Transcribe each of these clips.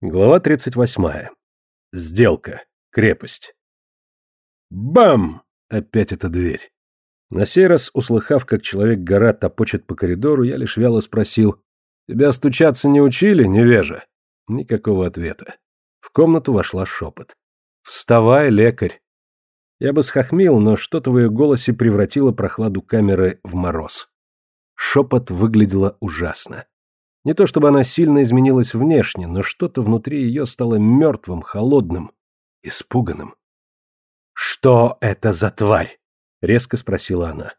Глава 38. Сделка. Крепость. Бам! Опять эта дверь. На сей раз, услыхав, как человек-гора топочет по коридору, я лишь вяло спросил, «Тебя стучаться не учили, невежа?» Никакого ответа. В комнату вошла шепот. «Вставай, лекарь!» Я бы схохмил, но что-то в ее голосе превратило прохладу камеры в мороз. Шепот выглядела ужасно. Не то чтобы она сильно изменилась внешне, но что-то внутри ее стало мертвым, холодным, испуганным. «Что это за тварь?» — резко спросила она.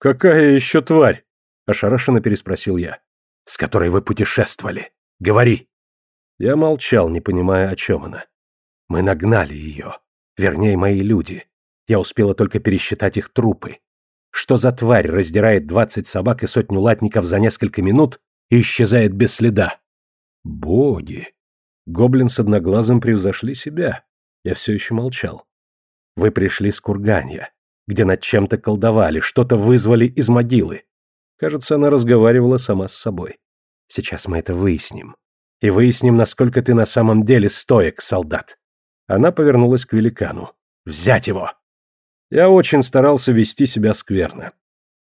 «Какая еще тварь?» — ошарашенно переспросил я. «С которой вы путешествовали. Говори». Я молчал, не понимая, о чем она. «Мы нагнали ее. Вернее, мои люди. Я успела только пересчитать их трупы. Что за тварь раздирает двадцать собак и сотню латников за несколько минут и исчезает без следа. Боги! Гоблин с одноглазым превзошли себя. Я все еще молчал. Вы пришли с Курганья, где над чем-то колдовали, что-то вызвали из могилы. Кажется, она разговаривала сама с собой. Сейчас мы это выясним. И выясним, насколько ты на самом деле стоек, солдат. Она повернулась к великану. «Взять его!» Я очень старался вести себя скверно.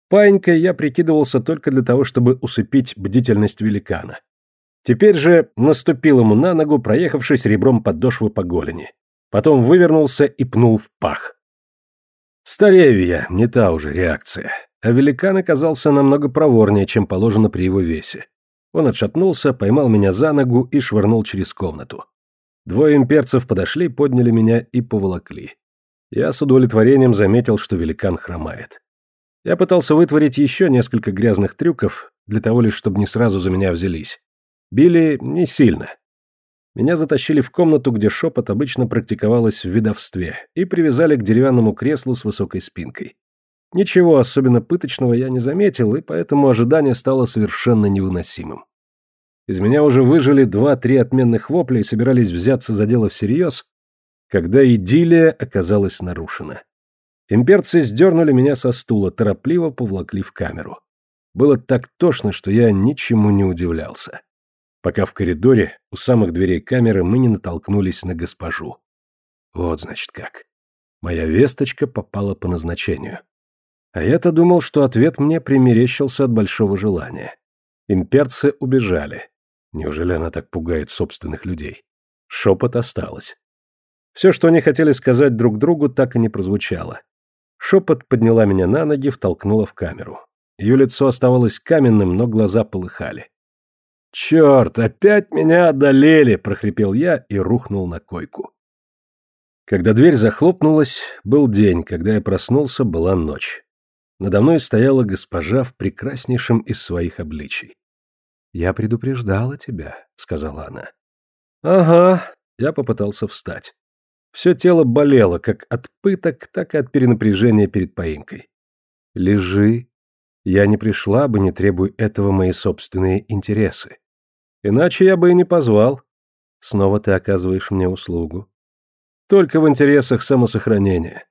Паинькой я прикидывался только для того, чтобы усыпить бдительность великана. Теперь же наступил ему на ногу, проехавшись ребром подошвы по голени. Потом вывернулся и пнул в пах. Старею я, не та уже реакция. А великан оказался намного проворнее, чем положено при его весе. Он отшатнулся, поймал меня за ногу и швырнул через комнату. Двое имперцев подошли, подняли меня и поволокли. Я с удовлетворением заметил, что великан хромает. Я пытался вытворить еще несколько грязных трюков, для того лишь, чтобы не сразу за меня взялись. Били не сильно. Меня затащили в комнату, где шепот обычно практиковалась в видовстве, и привязали к деревянному креслу с высокой спинкой. Ничего особенно пыточного я не заметил, и поэтому ожидание стало совершенно невыносимым. Из меня уже выжили два-три отменных вопля и собирались взяться за дело всерьез, когда идиллия оказалась нарушена. Имперцы сдернули меня со стула, торопливо повлакли в камеру. Было так тошно, что я ничему не удивлялся. Пока в коридоре, у самых дверей камеры, мы не натолкнулись на госпожу. Вот, значит, как. Моя весточка попала по назначению. А я-то думал, что ответ мне примерещился от большого желания. Имперцы убежали. Неужели она так пугает собственных людей? Шепот осталось. Все, что они хотели сказать друг другу, так и не прозвучало. Шепот подняла меня на ноги, втолкнула в камеру. Ее лицо оставалось каменным, но глаза полыхали. «Черт, опять меня одолели!» – прохрипел я и рухнул на койку. Когда дверь захлопнулась, был день, когда я проснулся, была ночь. Надо мной стояла госпожа в прекраснейшем из своих обличий. «Я предупреждала тебя», — сказала она. «Ага», — я попытался встать. Все тело болело, как от пыток, так и от перенапряжения перед поимкой. «Лежи. Я не пришла бы, не требуя этого мои собственные интересы. Иначе я бы и не позвал. Снова ты оказываешь мне услугу. Только в интересах самосохранения.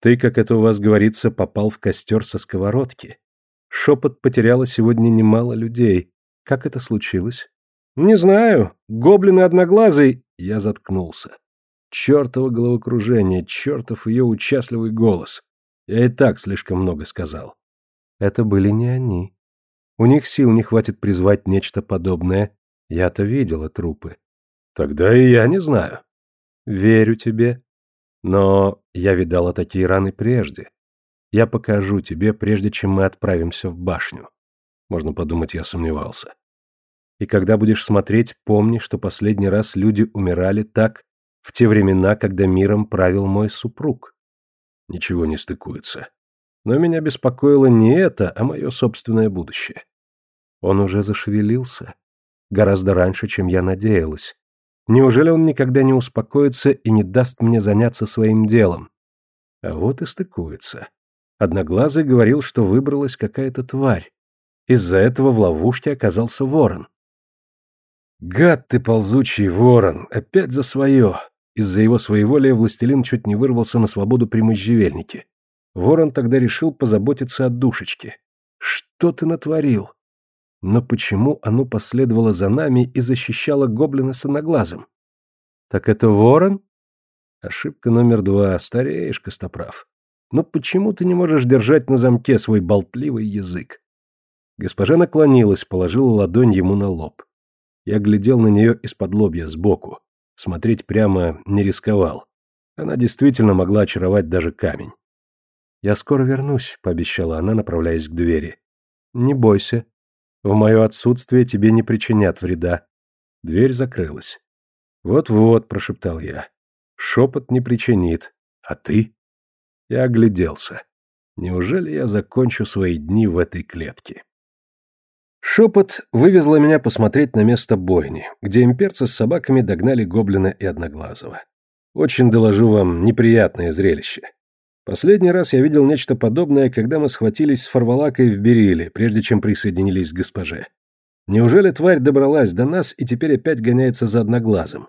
Ты, как это у вас говорится, попал в костер со сковородки. Шепот потеряла сегодня немало людей. Как это случилось? Не знаю. Гоблины одноглазый. Я заткнулся. Чёртово головокружение, чёртов ее участливый голос. Я и так слишком много сказал. Это были не они. У них сил не хватит призвать нечто подобное. Я-то видела трупы. Тогда и я не знаю. Верю тебе. Но я видала такие раны прежде. Я покажу тебе, прежде чем мы отправимся в башню. Можно подумать, я сомневался. И когда будешь смотреть, помни, что последний раз люди умирали так, в те времена, когда миром правил мой супруг. Ничего не стыкуется. Но меня беспокоило не это, а мое собственное будущее. Он уже зашевелился. Гораздо раньше, чем я надеялась. Неужели он никогда не успокоится и не даст мне заняться своим делом? А вот и стыкуется. Одноглазый говорил, что выбралась какая-то тварь. Из-за этого в ловушке оказался ворон. «Гад ты, ползучий ворон! Опять за свое!» Из-за его своеволия властелин чуть не вырвался на свободу при можжевельнике. Ворон тогда решил позаботиться о душечке. «Что ты натворил?» Но почему оно последовало за нами и защищало гоблина с одноглазым? Так это ворон? Ошибка номер два. Стареешь, Костоправ. Но почему ты не можешь держать на замке свой болтливый язык? Госпожа наклонилась, положила ладонь ему на лоб. Я глядел на нее из-под лобья, сбоку. Смотреть прямо не рисковал. Она действительно могла очаровать даже камень. «Я скоро вернусь», — пообещала она, направляясь к двери. «Не бойся. В мое отсутствие тебе не причинят вреда». Дверь закрылась. «Вот-вот», — прошептал я. «Шепот не причинит. А ты?» Я огляделся. Неужели я закончу свои дни в этой клетке? Шепот вывезла меня посмотреть на место бойни, где имперцы с собаками догнали гоблина и одноглазого. Очень доложу вам неприятное зрелище. Последний раз я видел нечто подобное, когда мы схватились с Фарвалакой в Бериле, прежде чем присоединились к госпоже. Неужели тварь добралась до нас и теперь опять гоняется за одноглазым?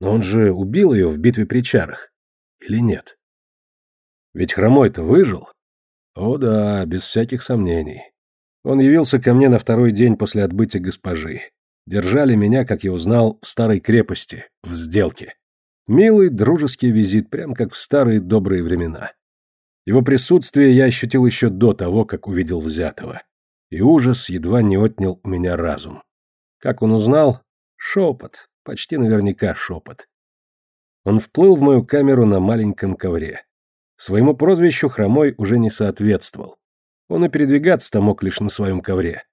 Но он же убил ее в битве при чарах. Или нет? Ведь хромой-то выжил. О да, без всяких сомнений. Он явился ко мне на второй день после отбытия госпожи. Держали меня, как я узнал, в старой крепости, в сделке. Милый, дружеский визит, прям как в старые добрые времена. Его присутствие я ощутил еще до того, как увидел взятого. И ужас едва не отнял у меня разум. Как он узнал? Шепот. Почти наверняка шепот. Он вплыл в мою камеру на маленьком ковре. Своему прозвищу Хромой уже не соответствовал. Он и передвигаться-то мог лишь на своем ковре.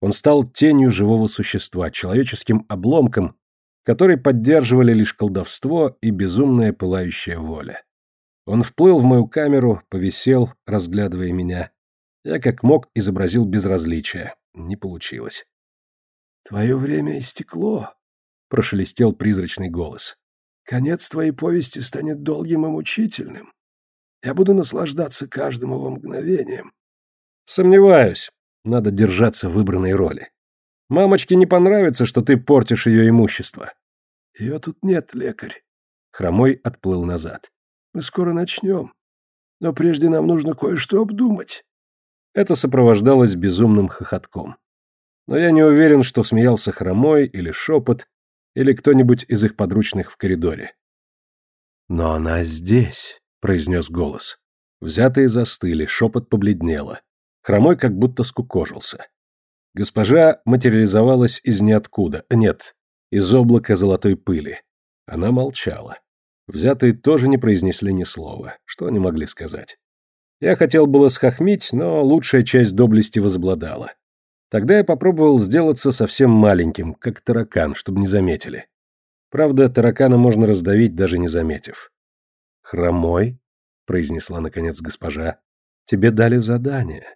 Он стал тенью живого существа, человеческим обломком, который поддерживали лишь колдовство и безумная пылающая воля. Он вплыл в мою камеру, повисел, разглядывая меня. Я как мог изобразил безразличие. Не получилось. «Твое время истекло», — прошелестел призрачный голос. «Конец твоей повести станет долгим и мучительным. Я буду наслаждаться каждым его мгновением». «Сомневаюсь. Надо держаться выбранной роли. Мамочке не понравится, что ты портишь ее имущество». «Ее тут нет, лекарь». Хромой отплыл назад. Мы скоро начнем. Но прежде нам нужно кое-что обдумать. Это сопровождалось безумным хохотком. Но я не уверен, что смеялся хромой или шепот, или кто-нибудь из их подручных в коридоре. «Но она здесь», — произнес голос. Взятые застыли, шепот побледнело. Хромой как будто скукожился. Госпожа материализовалась из ниоткуда, нет, из облака золотой пыли. Она молчала. Взятые тоже не произнесли ни слова. Что они могли сказать? Я хотел было схохмить, но лучшая часть доблести возобладала. Тогда я попробовал сделаться совсем маленьким, как таракан, чтобы не заметили. Правда, таракана можно раздавить, даже не заметив. «Хромой», — произнесла наконец госпожа, — «тебе дали задание.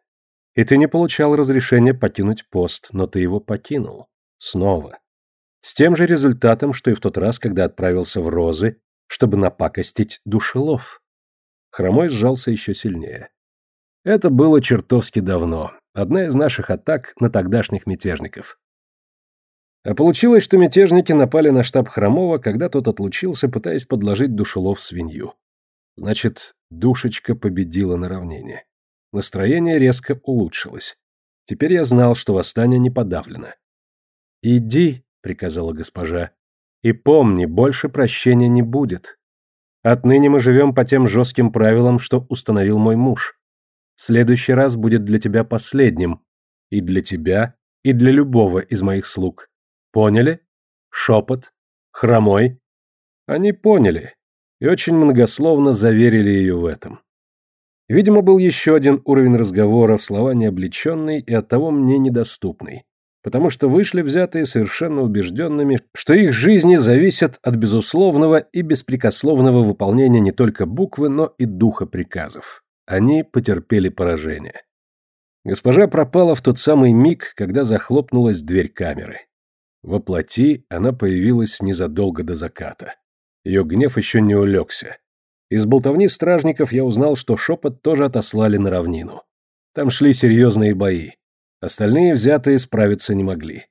И ты не получал разрешения покинуть пост, но ты его покинул. Снова. С тем же результатом, что и в тот раз, когда отправился в Розы чтобы напакостить душелов. Хромой сжался еще сильнее. Это было чертовски давно. Одна из наших атак на тогдашних мятежников. А получилось, что мятежники напали на штаб Хромова, когда тот отлучился, пытаясь подложить душелов свинью. Значит, душечка победила на равнине. Настроение резко улучшилось. Теперь я знал, что восстание не подавлено. «Иди», — приказала госпожа, и помни, больше прощения не будет. Отныне мы живем по тем жестким правилам, что установил мой муж. Следующий раз будет для тебя последним. И для тебя, и для любого из моих слуг. Поняли? Шепот? Хромой? Они поняли и очень многословно заверили ее в этом. Видимо, был еще один уровень разговоров, слова необлеченный и оттого мне недоступный потому что вышли взятые совершенно убежденными, что их жизни зависят от безусловного и беспрекословного выполнения не только буквы, но и духа приказов. Они потерпели поражение. Госпожа пропала в тот самый миг, когда захлопнулась дверь камеры. Во плоти она появилась незадолго до заката. Ее гнев еще не улегся. Из болтовни стражников я узнал, что шепот тоже отослали на равнину. Там шли серьезные бои. Остальные взятые справиться не могли.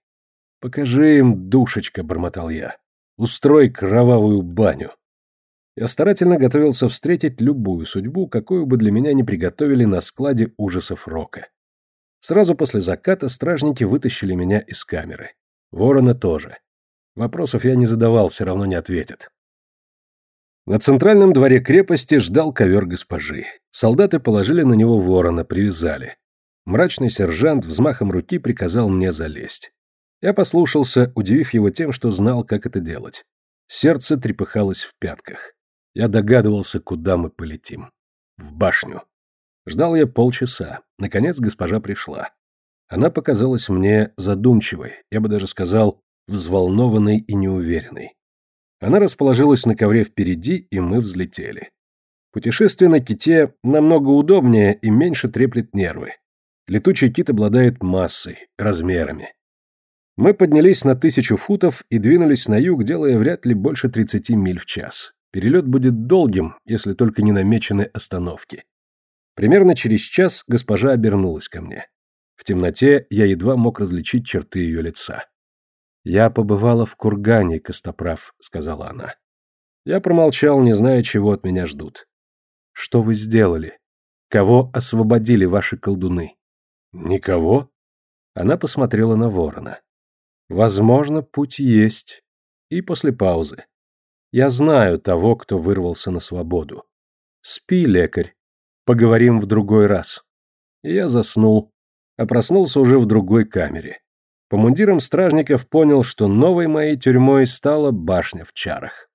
«Покажи им, душечка», — бормотал я. «Устрой кровавую баню». Я старательно готовился встретить любую судьбу, какую бы для меня не приготовили на складе ужасов Рока. Сразу после заката стражники вытащили меня из камеры. Ворона тоже. Вопросов я не задавал, все равно не ответят. На центральном дворе крепости ждал ковер госпожи. Солдаты положили на него ворона, привязали. Мрачный сержант взмахом руки приказал мне залезть. Я послушался, удивив его тем, что знал, как это делать. Сердце трепыхалось в пятках. Я догадывался, куда мы полетим. В башню. Ждал я полчаса. Наконец госпожа пришла. Она показалась мне задумчивой, я бы даже сказал, взволнованной и неуверенной. Она расположилась на ковре впереди, и мы взлетели. Путешествие на ките намного удобнее и меньше треплет нервы. Летучий кит обладает массой, размерами. Мы поднялись на тысячу футов и двинулись на юг, делая вряд ли больше 30 миль в час. Перелет будет долгим, если только не намечены остановки. Примерно через час госпожа обернулась ко мне. В темноте я едва мог различить черты ее лица. «Я побывала в кургане, Костоправ», — сказала она. Я промолчал, не зная, чего от меня ждут. «Что вы сделали? Кого освободили ваши колдуны?» «Никого?» Она посмотрела на ворона. «Возможно, путь есть». И после паузы. «Я знаю того, кто вырвался на свободу. Спи, лекарь. Поговорим в другой раз». Я заснул, а проснулся уже в другой камере. По мундирам стражников понял, что новой моей тюрьмой стала башня в чарах.